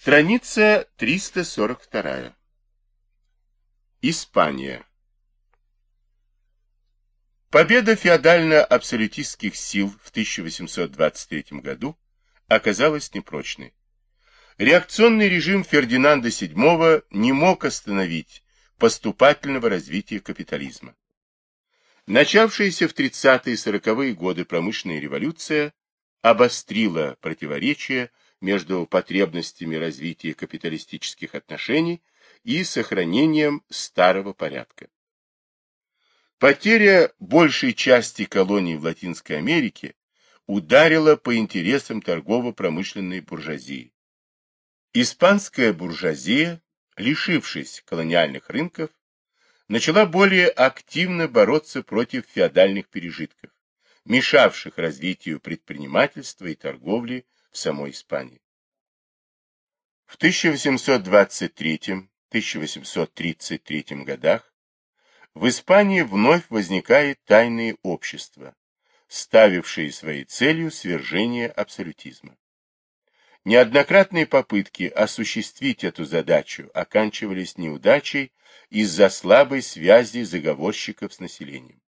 Страница 342. Испания. Победа феодально-абсолютистских сил в 1823 году оказалась непрочной. Реакционный режим Фердинанда VII не мог остановить поступательного развития капитализма. Начавшаяся в 30-е и 40-е годы промышленная революция обострила противоречия между потребностями развития капиталистических отношений и сохранением старого порядка. Потеря большей части колоний в Латинской Америке ударила по интересам торгово-промышленной буржуазии. Испанская буржуазия, лишившись колониальных рынков, начала более активно бороться против феодальных пережитков, мешавших развитию предпринимательства и торговли в самой Испании. В 1823-1833 годах в Испании вновь возникает тайные общества, ставившие своей целью свержение абсолютизма. Неоднократные попытки осуществить эту задачу оканчивались неудачей из-за слабой связи заговорщиков с населением.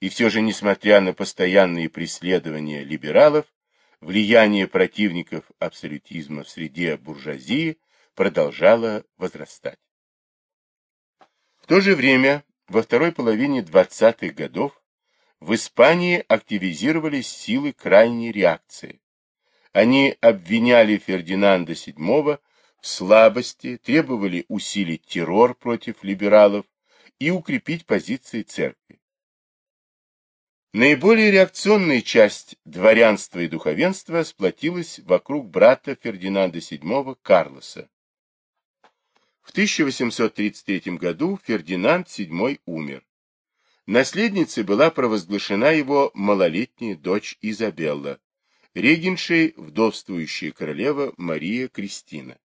И все же, несмотря на постоянные преследования либералов, влияние противников абсолютизма в среде буржуазии продолжало возрастать. В то же время, во второй половине 20-х годов, в Испании активизировались силы крайней реакции. Они обвиняли Фердинанда VII в слабости, требовали усилить террор против либералов и укрепить позиции церкви. Наиболее реакционная часть дворянства и духовенства сплотилась вокруг брата Фердинанда VII Карлоса. В 1833 году Фердинанд VII умер. Наследницей была провозглашена его малолетняя дочь Изабелла, регеншей вдовствующая королева Мария Кристина.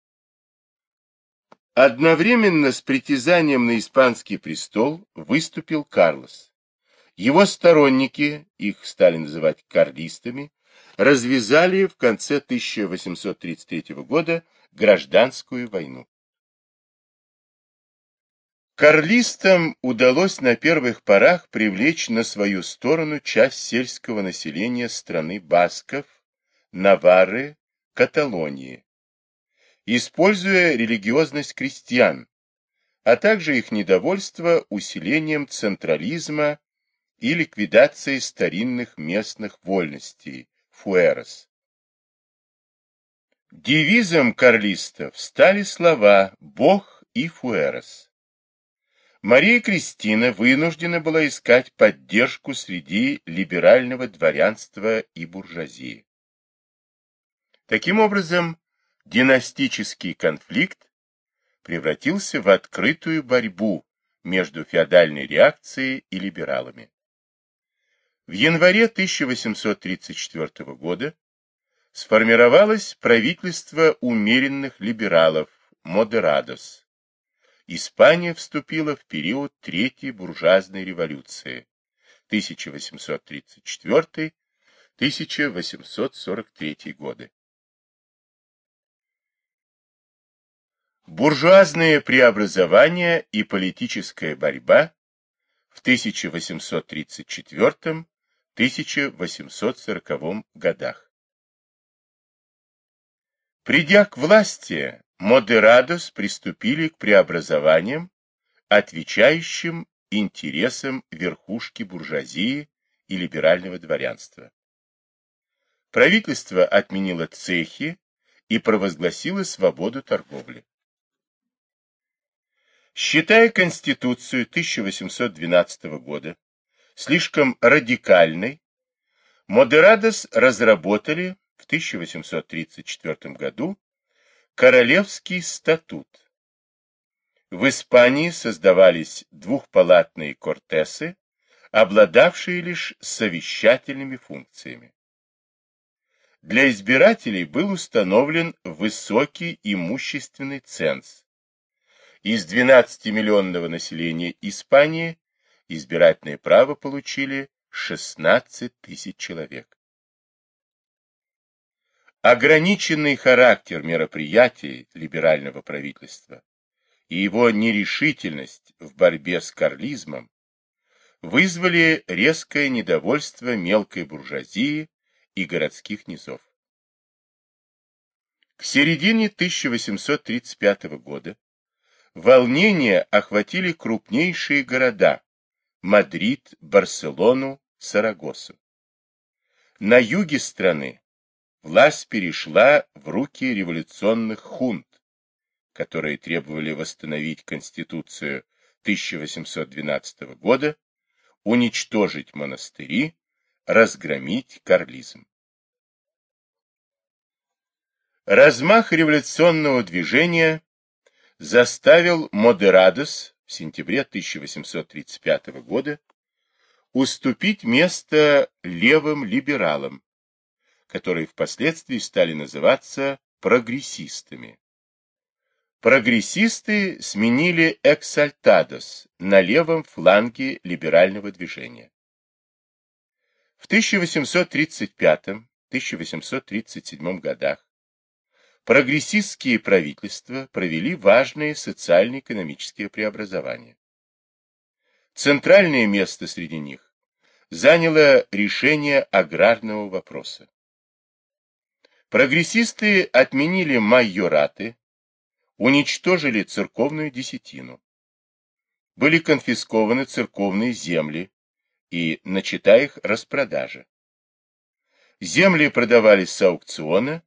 Одновременно с притязанием на испанский престол выступил Карлос. Его сторонники, их стали называть карлистами, развязали в конце 1833 года гражданскую войну. Карлистам удалось на первых порах привлечь на свою сторону часть сельского населения страны Басков, Наварры, Каталонии, используя религиозность крестьян, а также их недовольство усилением централизма и ликвидацией старинных местных вольностей фуэрос. Девизом карлистов стали слова «Бог и фуэрос». Мария Кристина вынуждена была искать поддержку среди либерального дворянства и буржуазии. Таким образом, династический конфликт превратился в открытую борьбу между феодальной реакцией и либералами. В январе 1834 года сформировалось правительство умеренных либералов Модерадос. Испания вступила в период Третьей буржуазной революции 1834-1843 годы. Буржуазные преобразования и политическая борьба в 1834 1840 годах. Придя к власти, Модерадос приступили к преобразованиям, отвечающим интересам верхушки буржуазии и либерального дворянства. Правительство отменило цехи и провозгласило свободу торговли. Считая Конституцию 1812 года слишком радикальной, Модерадос разработали в 1834 году Королевский статут. В Испании создавались двухпалатные кортесы, обладавшие лишь совещательными функциями. Для избирателей был установлен высокий имущественный ценз. Из 12-миллионного населения Испании избирательное право получили 16 тысяч человек. Ограниченный характер мероприятий либерального правительства и его нерешительность в борьбе с карлизмом вызвали резкое недовольство мелкой буржуазии и городских низов. К середине 1835 года волнения охватили крупнейшие города – Мадрид, Барселону, Сарагосу. На юге страны власть перешла в руки революционных хунт, которые требовали восстановить Конституцию 1812 года, уничтожить монастыри, разгромить карлизм. Размах революционного движения заставил Модерадос в сентябре 1835 года уступить место левым либералам, которые впоследствии стали называться прогрессистами. Прогрессисты сменили эксальтадос на левом фланге либерального движения. В 1835-1837 годах прогрессистские правительства провели важные социально-экономические преобразования. Центральное место среди них заняло решение аграрного вопроса. Прогрессисты отменили майораты, уничтожили церковную десятину. Были конфискованы церковные земли и начата их распродажа. Земли продавались с аукциона,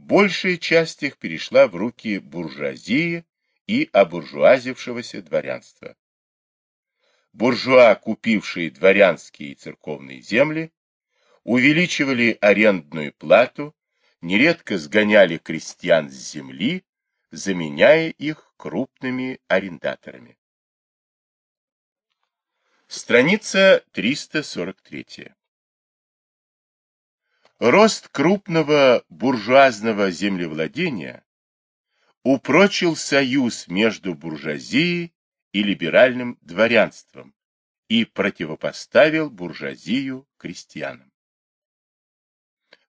большая часть их перешла в руки буржуазии и обуржуазившегося дворянства. Буржуа, купившие дворянские и церковные земли, увеличивали арендную плату нередко сгоняли крестьян с земли, заменяя их крупными арендаторами. Страница 343. Рост крупного буржуазного землевладения упрочил союз между буржуазией и либеральным дворянством и противопоставил буржуазию крестьянам.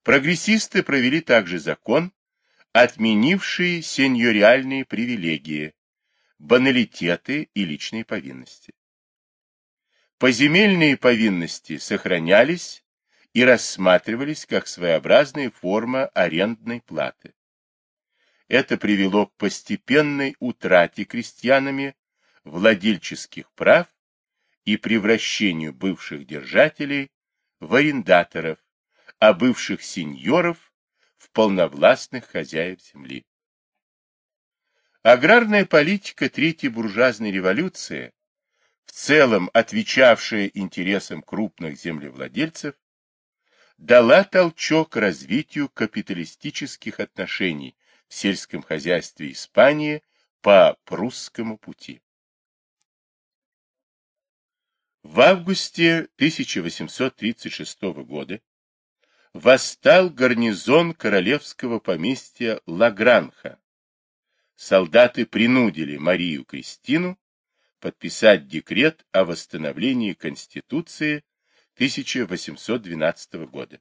Прогрессисты провели также закон, отменивший сеньориальные привилегии, баналитеты и личные повинности. Поземельные повинности сохранялись и рассматривались как своеобразная форма арендной платы. Это привело к постепенной утрате крестьянами владельческих прав и превращению бывших держателей в арендаторов, а бывших сеньоров в полновластных хозяев земли. Аграрная политика Третьей буржуазной революции, в целом отвечавшая интересам крупных землевладельцев, дала толчок развитию капиталистических отношений в сельском хозяйстве Испании по прусскому пути. В августе 1836 года восстал гарнизон королевского поместья Лагранха. Солдаты принудили Марию Кристину подписать декрет о восстановлении Конституции 1812 года.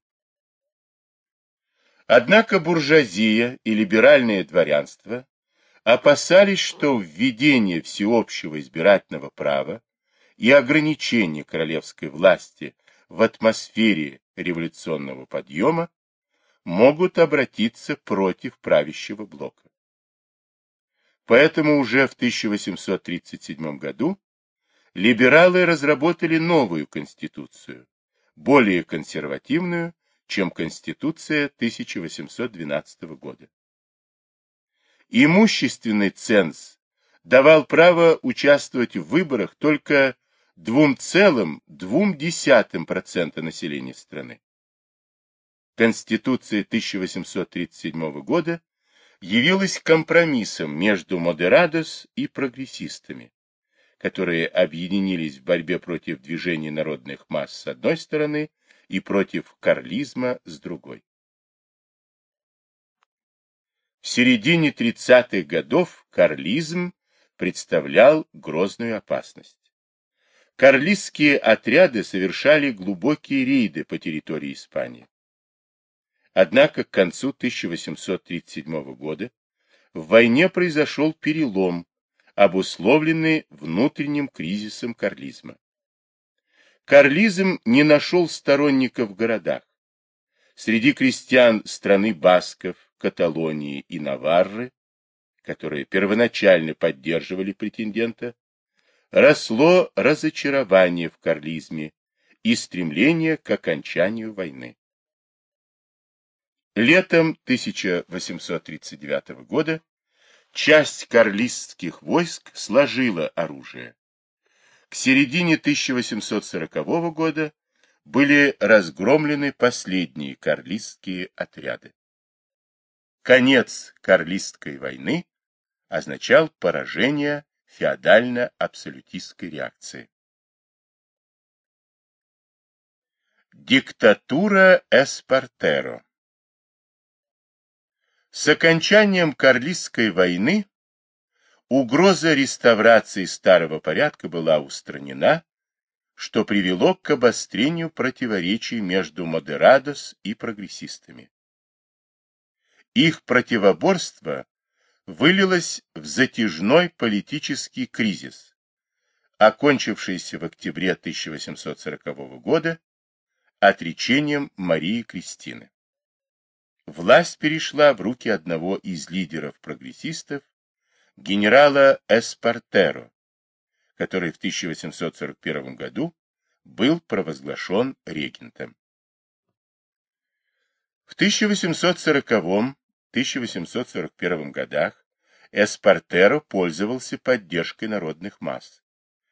Однако буржуазия и либеральное дворянство опасались, что введение всеобщего избирательного права и ограничение королевской власти в атмосфере революционного подъема могут обратиться против правящего блока. Поэтому уже в 1837 году либералы разработали новую конституцию, более консервативную, чем Конституция 1812 года. Имущественный ценз давал право участвовать в выборах только 2,2% населения страны. Конституция 1837 года явилась компромиссом между модерадос и прогрессистами, которые объединились в борьбе против движения народных масс с одной стороны и против карлизма с другой. В середине 30-х годов карлизм представлял грозную опасность. Карлистские отряды совершали глубокие рейды по территории Испании. Однако к концу 1837 года в войне произошел перелом, обусловленный внутренним кризисом карлизма. Карлизм не нашел сторонников в городах. Среди крестьян страны Басков, Каталонии и Наварры, которые первоначально поддерживали претендента, росло разочарование в карлизме и стремление к окончанию войны. Летом 1839 года часть карлистских войск сложила оружие. К середине 1840 года были разгромлены последние карлистские отряды. Конец карлистской войны означал поражение феодально-абсолютистской реакции. Диктатура Эспартеро С окончанием Карлистской войны угроза реставрации старого порядка была устранена, что привело к обострению противоречий между модерадос и прогрессистами. Их противоборство вылилось в затяжной политический кризис, окончившийся в октябре 1840 года отречением Марии Кристины. Власть перешла в руки одного из лидеров прогрессистов, генерала Эспартеро, который в 1841 году был провозглашен регентом. В 1840-1841 годах Эспартеро пользовался поддержкой народных масс,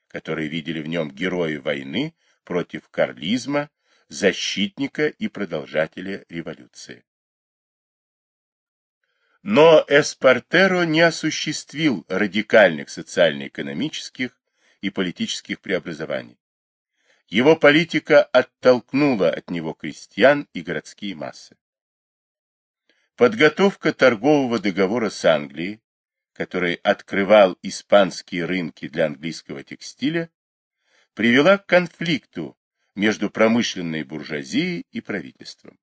которые видели в нем героя войны против карлизма защитника и продолжателя революции. Но Эспартеро не осуществил радикальных социально-экономических и политических преобразований. Его политика оттолкнула от него крестьян и городские массы. Подготовка торгового договора с Англией, который открывал испанские рынки для английского текстиля, привела к конфликту между промышленной буржуазией и правительством.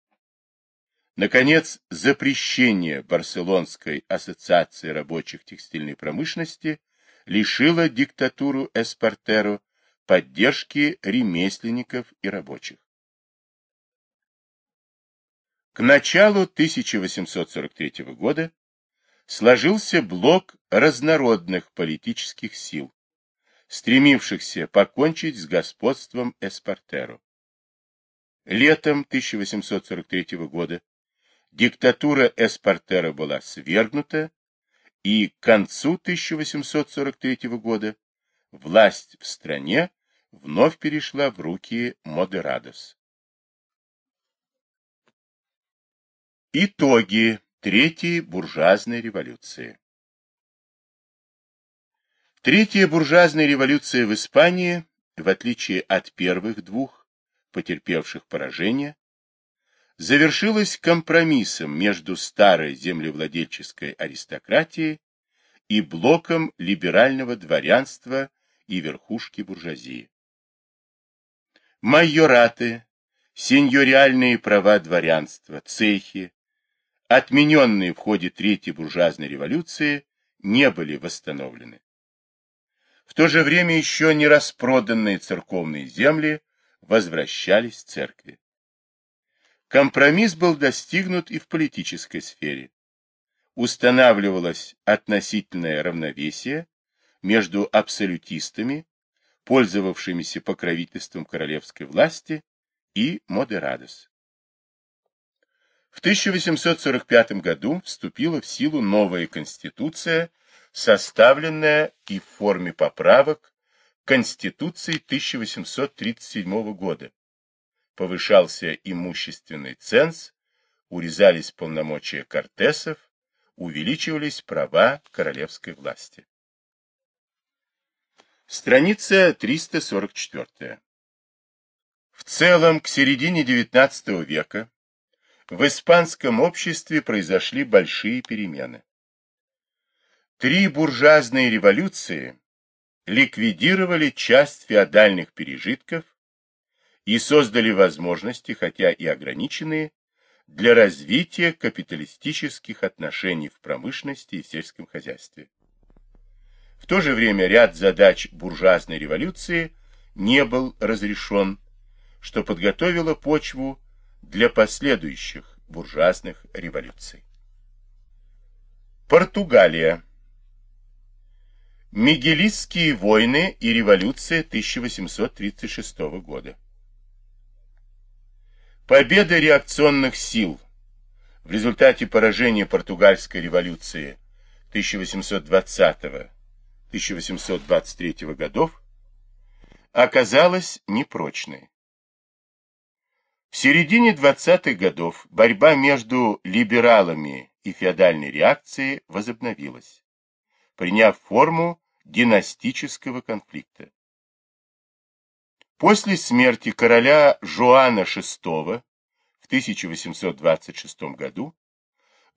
Наконец, запрещение Барселонской ассоциации рабочих текстильной промышленности лишило диктатуру Эспартеро поддержки ремесленников и рабочих. К началу 1843 года сложился блок разнородных политических сил, стремившихся покончить с господством Эспартеро. Летом 1843 года диктатура Эспартеро была свергнута, и к концу 1843 года власть в стране вновь перешла в руки Модерадос. Итоги Третьей буржуазной революции Третья буржуазная революция в Испании, в отличие от первых двух, потерпевших поражение, завершилась компромиссом между старой землевладельческой аристократией и блоком либерального дворянства и верхушки буржуазии. Майораты, сеньориальные права дворянства, цехи, отмененные в ходе Третьей буржуазной революции, не были восстановлены. В то же время еще не распроданные церковные земли возвращались церкви. Компромисс был достигнут и в политической сфере. Устанавливалось относительное равновесие между абсолютистами, пользовавшимися покровительством королевской власти, и модерадос. В 1845 году вступила в силу новая конституция составленная и в форме поправок Конституции 1837 года. Повышался имущественный ценз, урезались полномочия кортесов, увеличивались права королевской власти. Страница 344. В целом, к середине XIX века в испанском обществе произошли большие перемены. Три буржуазные революции ликвидировали часть феодальных пережитков и создали возможности, хотя и ограниченные, для развития капиталистических отношений в промышленности и сельском хозяйстве. В то же время ряд задач буржуазной революции не был разрешен, что подготовило почву для последующих буржуазных революций. Португалия. Мигелистские войны и революция 1836 года. Победа реакционных сил в результате поражения португальской революции 1820-1823 годов оказалась непрочной. В середине 20-х годов борьба между либералами и феодальной реакцией возобновилась, приняв форму династического конфликта. После смерти короля Жуана VI в 1826 году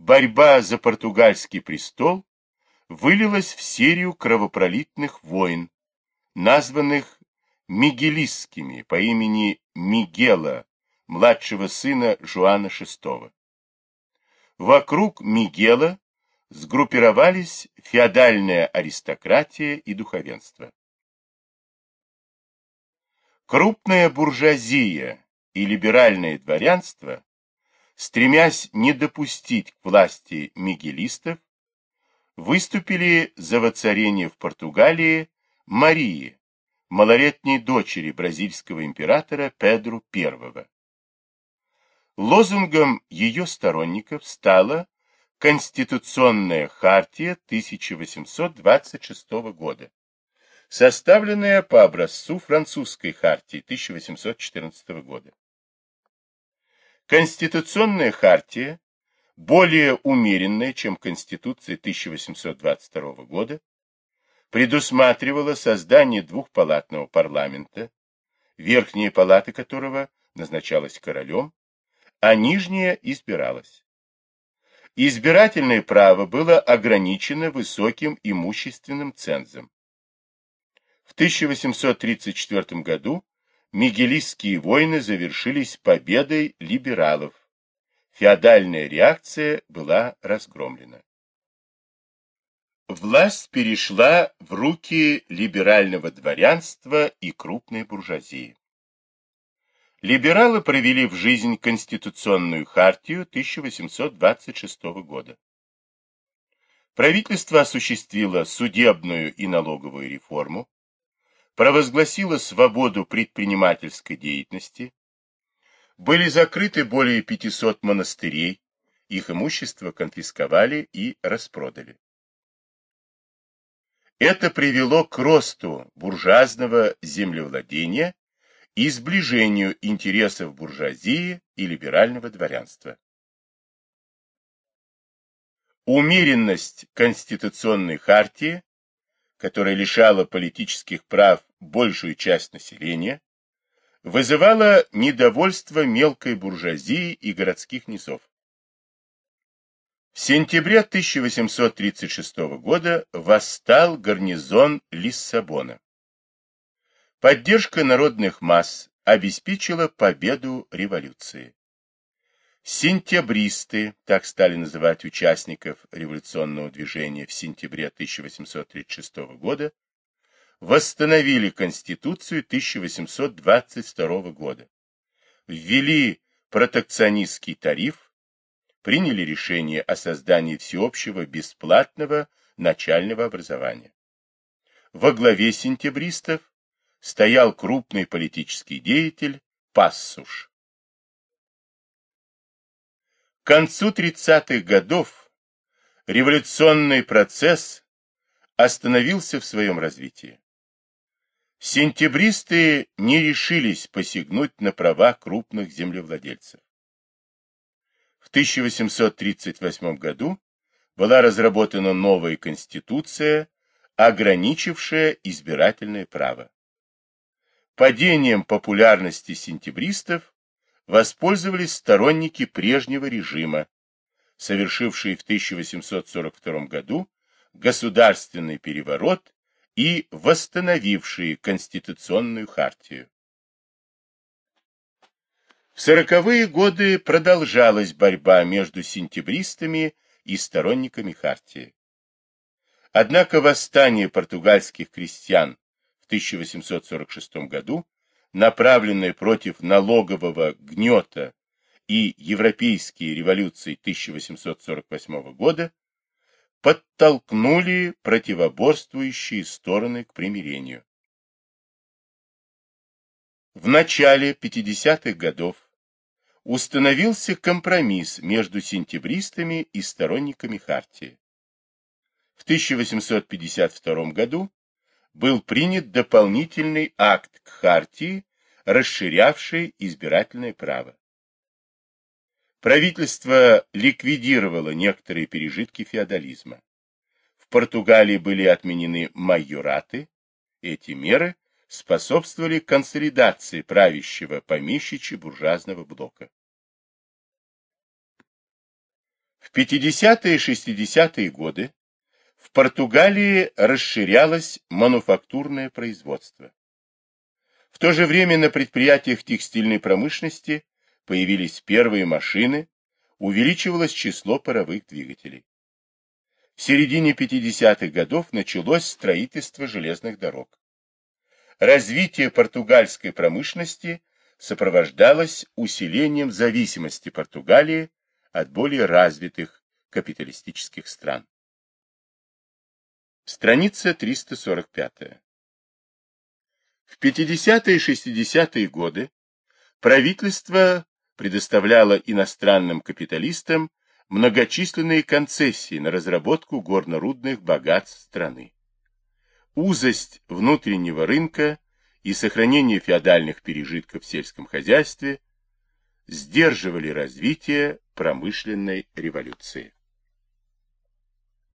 борьба за португальский престол вылилась в серию кровопролитных войн, названных Мигелистскими по имени Мигела, младшего сына Жуана VI. Вокруг Мигела сгруппировались феодальная аристократия и духовенство. Крупная буржуазия и либеральное дворянство, стремясь не допустить к власти мигелистов, выступили за воцарение в Португалии Марии, малолетней дочери бразильского императора Педру I. Лозунгом ее сторонников стала Конституционная хартия 1826 года, составленная по образцу французской хартии 1814 года. Конституционная хартия, более умеренная, чем Конституция 1822 года, предусматривала создание двухпалатного парламента, верхняя палата которого назначалась королем, а нижняя избиралась. Избирательное право было ограничено высоким имущественным цензом. В 1834 году Мигелистские войны завершились победой либералов. Феодальная реакция была разгромлена. Власть перешла в руки либерального дворянства и крупной буржуазии. Либералы провели в жизнь Конституционную хартию 1826 года. Правительство осуществило судебную и налоговую реформу, провозгласила свободу предпринимательской деятельности, были закрыты более 500 монастырей, их имущество конфисковали и распродали. Это привело к росту буржуазного землевладения и сближению интересов буржуазии и либерального дворянства. Умеренность Конституционной хартии которая лишала политических прав большую часть населения, вызывала недовольство мелкой буржуазии и городских низов. В сентябре 1836 года восстал гарнизон Лиссабона. Поддержка народных масс обеспечила победу революции. Сентябристы, так стали называть участников революционного движения в сентябре 1836 года, восстановили Конституцию 1822 года, ввели протекционистский тариф, приняли решение о создании всеобщего бесплатного начального образования. Во главе сентябристов стоял крупный политический деятель Пассуш. К концу 30-х годов революционный процесс остановился в своем развитии. Сентябристы не решились посягнуть на права крупных землевладельцев. В 1838 году была разработана новая конституция, ограничившая избирательное право. Падением популярности сентябристов воспользовались сторонники прежнего режима, совершившие в 1842 году государственный переворот и восстановившие Конституционную хартию. В сороковые годы продолжалась борьба между сентябристами и сторонниками Хартии. Однако восстание португальских крестьян в 1846 году, направленное против налогового гнета и европейские революции 1848 года, подтолкнули противоборствующие стороны к примирению. В начале 50-х годов установился компромисс между сентябристами и сторонниками Хартии. В 1852 году был принят дополнительный акт к Хартии, расширявший избирательное право. Правительство ликвидировало некоторые пережитки феодализма. В Португалии были отменены майораты. Эти меры способствовали консолидации правящего помещичьи-буржуазного блока. В 50-е и 60-е годы в Португалии расширялось мануфактурное производство. В то же время на предприятиях текстильной промышленности появились первые машины, увеличивалось число паровых двигателей. В середине 50-х годов началось строительство железных дорог. Развитие португальской промышленности сопровождалось усилением зависимости Португалии от более развитых капиталистических стран. Страница 345. В 50-е и 60-е годы правительство предоставляло иностранным капиталистам многочисленные концессии на разработку горнорудных богатств страны. Узость внутреннего рынка и сохранение феодальных пережитков в сельском хозяйстве сдерживали развитие промышленной революции.